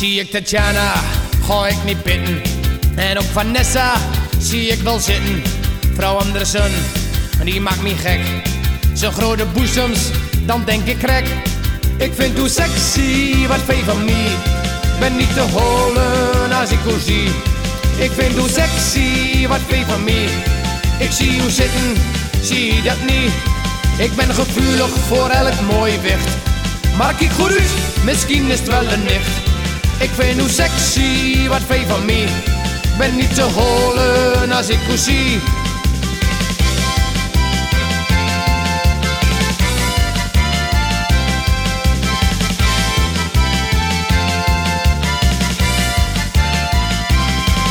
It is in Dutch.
Zie ik Tatjana, ga ik niet bidden. En ook Vanessa zie ik wel zitten. Vrouw Andersen, die maakt me gek. Zijn grote boezems, dan denk ik krek. Ik vind hoe sexy, wat veel van mij. Ben niet te holen als ik hoe zie. Ik vind hoe sexy, wat veel van mij. Ik zie hoe zitten, zie dat niet. Ik ben gevoelig voor elk mooi wicht. Maar kijk goed uit, misschien is het wel een nicht. Ik vind hoe sexy, wat veel van mij. Ben niet te holen als ik hoe zie.